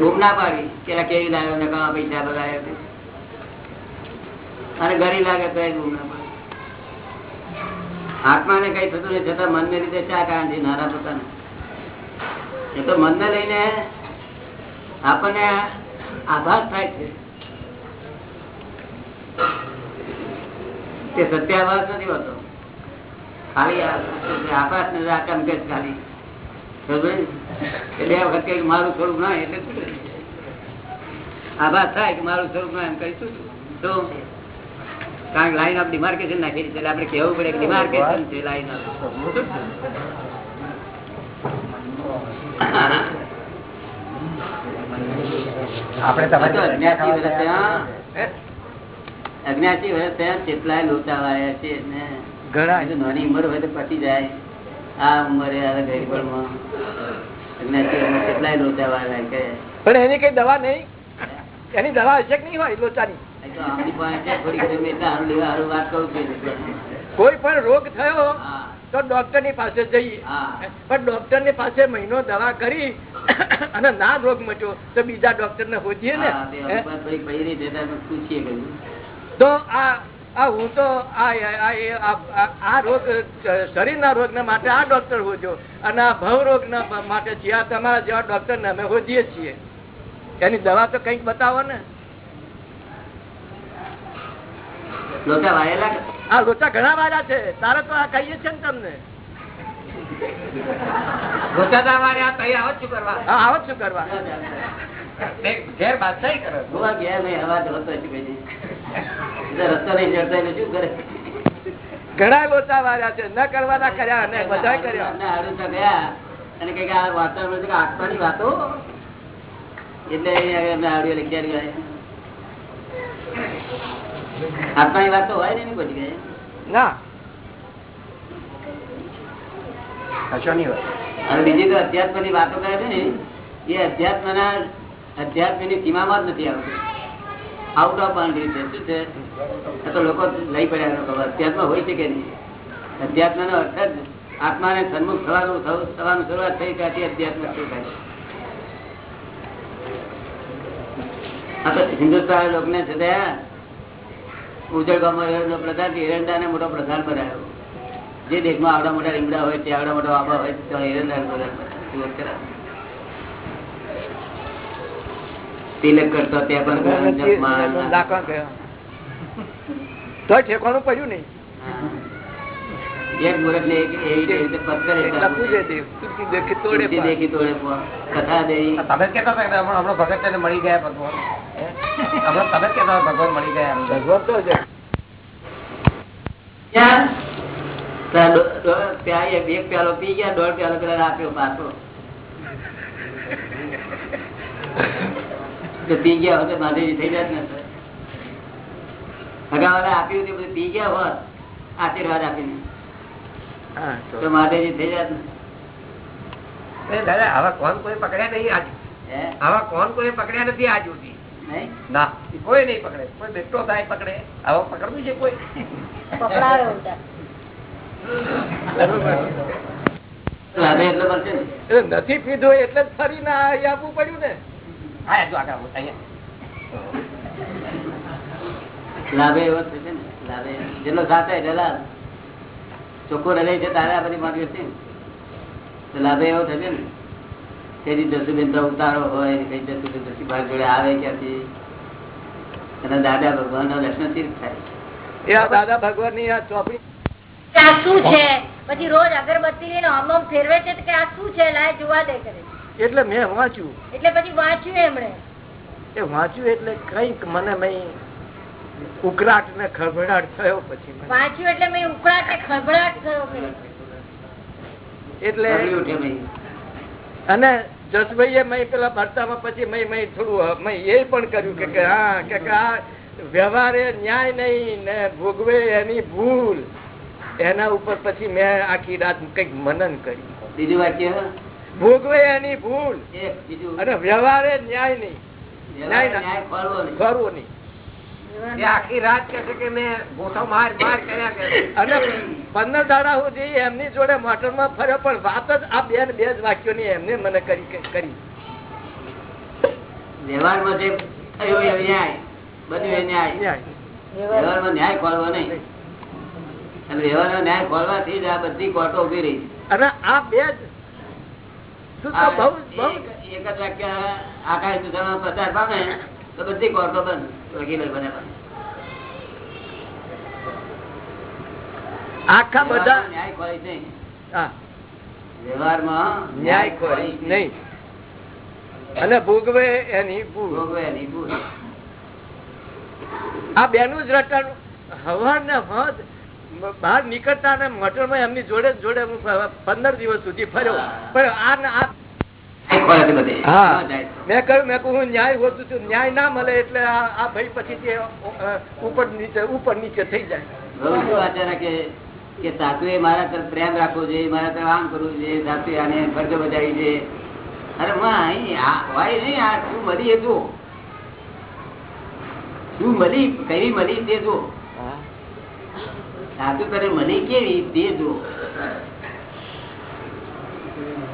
બૂમ ના પાડવી પેલા કેવી લાગે ને કવા પૈસા તે. અને ગરી લાગે તો એ બૂમ ના પાડવી આત્માને કઈ થતું નથી, છતાં મનને લીધે ચા કારણ છે? નારા પોતાને. એ તો મનને લઈને આપણને આભાસ થાય છે. તે સત્યાભાસ નથી હોતો. ખાલી આભાસ ને આકામ કે ખાલી. એટલે વખત કઈ મારું સ્વરૂપ ના એટલે. આભાસ થાય કે મારું સ્વરૂપ ના એમ કઈ શું? તો કારણ કે લાઈન ઓફ ડિમાર્કેશન નાખી છે એટલે આપણે કહેવું પડે કે ડિમાર્કેશન છે લાઈન અજ્ઞાસી વર્ષ કેટલાય લોચા વાળ્યા છે નાની ઉંમર હોય તો પતી જાય. આ ઉંમરે આ ગરીબણમાં અજ્ઞાસી કેટલાય લોચા પણ એની કઈ દવા નહીં. એની દવા હશે કે નહીં હોય લોચાની? કોઈ પણ રોગ થયો તો ડોક્ટરની પાસે જઈએ. પણ ડોક્ટરની પાસે મહિનો દવા કરી અને ના રોગ મટ્યો તો બીજા ડોક્ટર ને? હોજીએ ને તે આ આ હું તો આ રોગ શરીરના રોગ માટે આ ડોક્ટર હોજો અને આ ભવ રોગ માટે છીએ તમારા જેવા ડોક્ટર ને અમે હોજીએ છીએ. એની દવા તો કંઈક બતાવો ને. લોચા? લોચા ઘણા વાળા છે. તારે તો આ કહીએ છે ને તમને. હા આવો શું કરવા? ગોવા ગયા નહીં અવાજ હોતો જ કોઈ નહીં. એ તો રસ્તો નહીં ચડતો એટલે શું કરે? ઘણા લોચા વાળા છે. ન કરવાના કર્યા અને બધા કર્યા. અમને હારું તો ગયા. અને કઈ આ વાતાવરણ છે આત્માની વાતો? એટલે અમે આવડ્યો લખ્યા ગયા આત્માની વાતો હોય ને એની ના. અને બીજી તો અધ્યાત્મની વાતો કરે છે ને એ અધ્યાત્મ ના અધ્યાત્મની સીમામાં જ નથી આવતું. આઉટ ઓફ બાઉન્ડ્રી છે. શું છે? તો લોકો લઈ પડ્યા લોકો અધ્યાત્મ હોય છે કે નહીં? અધ્યાત્મ નો અર્થ જ આત્માને સન્મુખ થવાનું થવાનું શરૂઆત થઈ ત્યાંથી અધ્યાત્મ શરૂ થાય આ તો હિન્દુસ્તાન લોકોને છે તે ઉજળ ગામમાં પ્રધાન હિરણદા ને મોટો પ્રધાન બનાવ્યો જે દેશમાં આવડા મોટા લીમડા હોય તે આવડા મોટા આંબા હોય તો હિરણદાર પ્રધાન. તિલક કરતો ત્યાં પણ ગરમ જપમાન. દાખલા ઠેકાણું પડ્યું નહીં. એક મુહૂર્ત ને એક એવી રીતે પથ્થર દેખી તોડે. કથા દેવી. તમે કેતા હતા હમણાં ભગત ને મળી ગયા ભગવાન. હમણાં તમે જ ભગવાન મળી ગયા ભગવાન તો છે. ત્યાં ત્યાં દો- દો- ત્યાં એક એક પ્યાલો પી ગયા દોઢ પ્યાલો પેલા આપ્યો પાછો. પી ગયા હોત તો માધેજી થઈ જાય ને અગાઉ આપ્યું તે બધું પી ગયા હોત આશીર્વાદ આપીને. તો. તો. થઈ જાત ને. દાદા આવા કોણ કોઈ પકડ્યા નહીં આજ. આવા કોણ કોઈ પકડ્યા નથી આજ સુધી. ના કોઈ નહીં પકડે. કોઈ બેઠો થાય પકડે. આવા પકડવું છે કોઈ? પકડાયો ઉલટા. લાભે એટલો મળશે ને? એટલે નથી પીધું એટલે જ ફરી ના આપવું પડ્યું ને. હા જો આગળ અહીંયા. લાભે એવો થશે ને લાભે જેટલો સાથે એટલે લાભ ચોખ્ખો રહે છે તારે આ બધી માંગણી છે? તો લાભે એવો થશે ને તેથી જસુબેન ઉતારો હોય કઈ જસુબેન ભાગ જોડે આવે ક્યાંથી? અને દાદા ભગવાન નો દર્શન તીર્થ થાય? દાદા ભગવાનની આ ચોપડી. આ શું છે? પછી રોજ અગરબત્તી લઈને ઓમ ફેરવે છે કે આ શું છે? લાય જોવા દે કરે. એટલે મેં વાંચ્યું. એટલે પછી વાંચ્યું એમણે. એ વાંચ્યું એટલે કંઈક મને ઉકરાટ ને ખળભળાટ થયો પછી વાંચ્યું એટલે મેં ઉકળાટ ને ખળભળાટ થયો એટલે અને જસભાઈએ મેં પેલા ભરતામાં પછી મેં મેં થોડું મેં એ પણ કર્યું કે હા કે કે આ વ્યવહારે ન્યાય નહીં ને ભોગવે એની ભૂલ. એના ઉપર પછી મેં આખી રાત કંઈક મનન કરી બીજું વાક્ય? ભોગવે એની ભૂલ. અને વ્યવહારે ન્યાય નહીં. ન્યાય ખોરવો નહીં. કરવો નહીં. પંદર દાડા સુધી એમની જોડે મોટરમાં ફર્યો પણ વાત જ આ બે ને બે જ વાક્યોની એમને મને કરી કરી વ્યવહારમાં જે થયું એ ન્યાય બધું એ ન્યાય. ન્યાય. વ્યવહારમાં ન્યાય ખોરવો નહીં. અને વ્યવહારમાં ન્યાય ખોરવાથી જ આ બધી કોર્ટો ઊભી રહી અને આ બે જ એક એક જ વાક્ય આકાશ પ્રચાર પામે. તો બધી કોર્ટો બંધ વકીલો બનેલા. આખા બધા ન્યાય ખોરીશ નહીં વ્યવહારમાં ન્યાય ખોરી નહીં. અને ભોગવે એની ભોગવે એની ભૂલ. આ બેનું જ રટણ હવાર ને હદ બહાર નીકળતા ને મટરમાં એમની જોડે જોડે હું પંદર દિવસ સુધી ફર્યો. પણ આ મેં કહ્યું મેં કહ્યું ન્યાય હોતું છું. ન્યાય ના મળે એટલે આ આ ભાઈ પછી ઉપર નીચે ઉપર નીચે થઈ જાય. બહુ શું આચાર રાખે કે સાસુએ મારા તરફ પ્રેમ રાખવો જોઈએ મારા તરફ આમ કરવું જોઈએ સાસુએ આને ફરજો બજાવી છે. અરે અહીં આ નહીં આ શું મળી એ જો શું મળી કઈ મળી તે જો સાધુ કરે મળી કેવી તે જો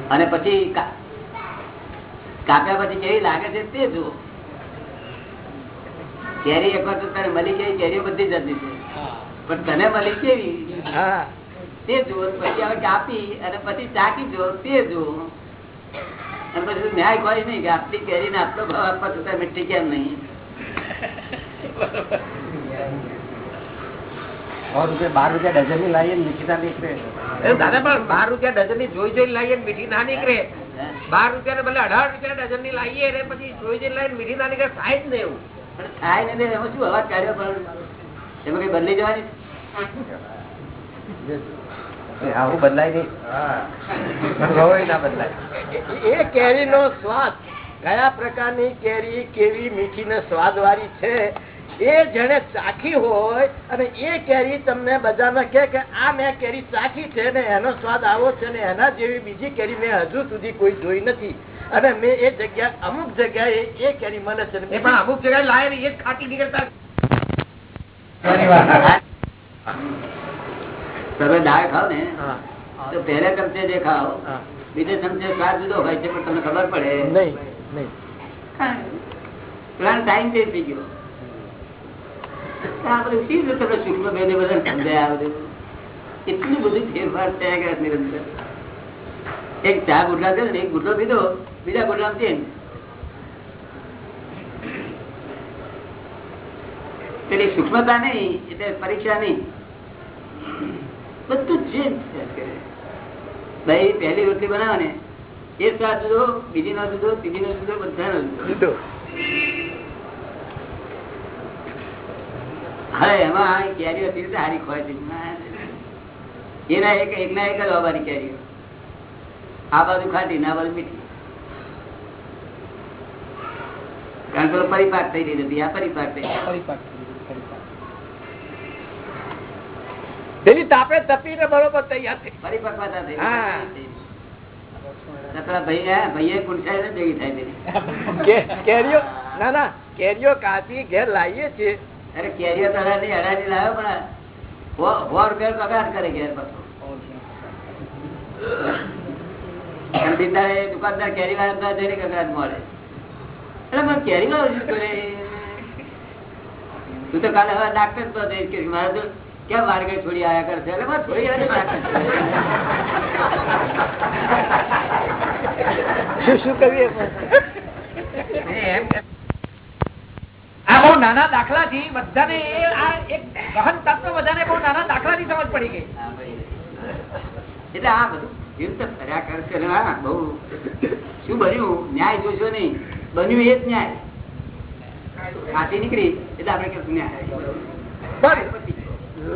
અને પછી કાપ્યા પછી કેવી લાગે છે તે જુઓ. કેરી એક વખત તને મળી કેવી કેરીઓ બધી જતી છે. પણ તને મળી કેવી? તે જુઓ પછી હવે કાપી અને પછી ચાકી જુઓ તે જુઓ. અને પછી ન્યાય કોઈ નહીં કે આટલી કેરી ને આટલો ભાવ આપવા છતાં મીઠી કેમ નહીં? બાર રૂપિયા ડઝનની લાવીએ ને મીઠી ના નીકળે. દાદા પણ બાર રૂપિયા ડઝનની જોઈ જોઈ લાવીએ ને મીઠી ના નીકળે. બાર રૂપિયા ભલે અઢાર રૂપિયા ડઝનની લાવીએ એટલે પછી ચોવીસ લાઈન મીઠી ના નીકળે થાય જ ને એવું. થાય ને એમાં શું અવાજ કાઢ્યો પણ? એમાં કઈ બદલી જવાની? આવું બદલાય નહીં. ના બદલાય. એ કેરીનો સ્વાદ કયા પ્રકારની કેરી કેવી મીઠી ને સ્વાદ વાળી છે? એ જેને ચાખી હોય અને એ કેરી તમને બજારમાં કે આ મેં કેરી ચાખી છે ને એનો સ્વાદ આવો છે ને એના જેવી બીજી કેરી મેં હજુ સુધી કોઈ જોઈ નથી. અને મેં એ જગ્યા અમુક જગ્યાએ એ કેરી મળે છે પણ અમુક જગ્યાએ લાવે એ જ ખાટી નીકળતા. તમે દાળ ખાવ ને તો પહેલા ચમચે જે ખાવ બીજે ચમચે સ્વાદ જુદો હોય છે પણ તમને ખબર પડે. નહીં નહીં. પ્લાન ટાઈમ ચેન્જ થઈ ગયો. આ શી રીતે બધા એટલું બધું ને સૂક્ષ્મતા નહીં, એટલે પરીક્ષા નહીં. બધું ચેન્જ ભાઈ, પહેલી રોટલી બનાવો ને એ સ્વાદ જુદો બીજી નો જુદો ત્રીજી નો જુદો, બધાનો જુદો લીધો હવે એમાં કેરીઓ હતી સારી ખોય એના એક એક એક જ વાવવાની કેરીઓ. આ બાજુ ખાટી ના બાજુ મીઠી. કારણ કે પરિપાક થઈ રહી હતી આ પરિપાક થઈ ગઈ. પેલી તાપે તપીને બરોબર તૈયાર થઈ પરિપક્વતા થઈ હા. ભાઈ ભાઈએ કુંઠાઈ ભેગી થાય કેરીઓ ના ના કેરીઓ કાચી ઘેર લાવીએ છીએ. અરે કેરીઓ તો અડાડી અડાડી લાવ્યો પણ સો- રૂપિયા પગાર કરે ઘેર પાછો. બિચારે દુકાનદાર કેરી વાળા જઈને મળે એટલે મને કેરી વાળો શું કરે. તું તો કાલે હવે ડાક્ટર તો જઈશ કે મારે તો કેમ વારગઈ છોડી આયા કરશે એટલે મારે છોડી આવ્યા શું શું કરીએ? એમ આ બહુ નાના દાખલા થી બધાને આ એક ગહન તત્વ બધાને બહુ નાના દાખલા થી સમજ પડી ગઈ. એટલે આ બધું કેવી રીતે ફર્યા કરશે બહુ શું બન્યું? ન્યાય જોશો નહીં. બન્યું એ જ ન્યાય. ખાતી નીકળી એટલે આપણે ન્યાય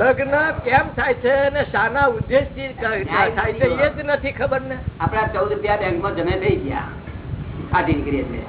લગ્ન કેમ થાય છે અને શાના ઉદ્દેશથી થાય છે એ જ નથી ખબર ને? આપડા ચૌદ રૂપિયા બેંકમાં જમે થઈ ગયા. ખાતી નીકળી એટલે?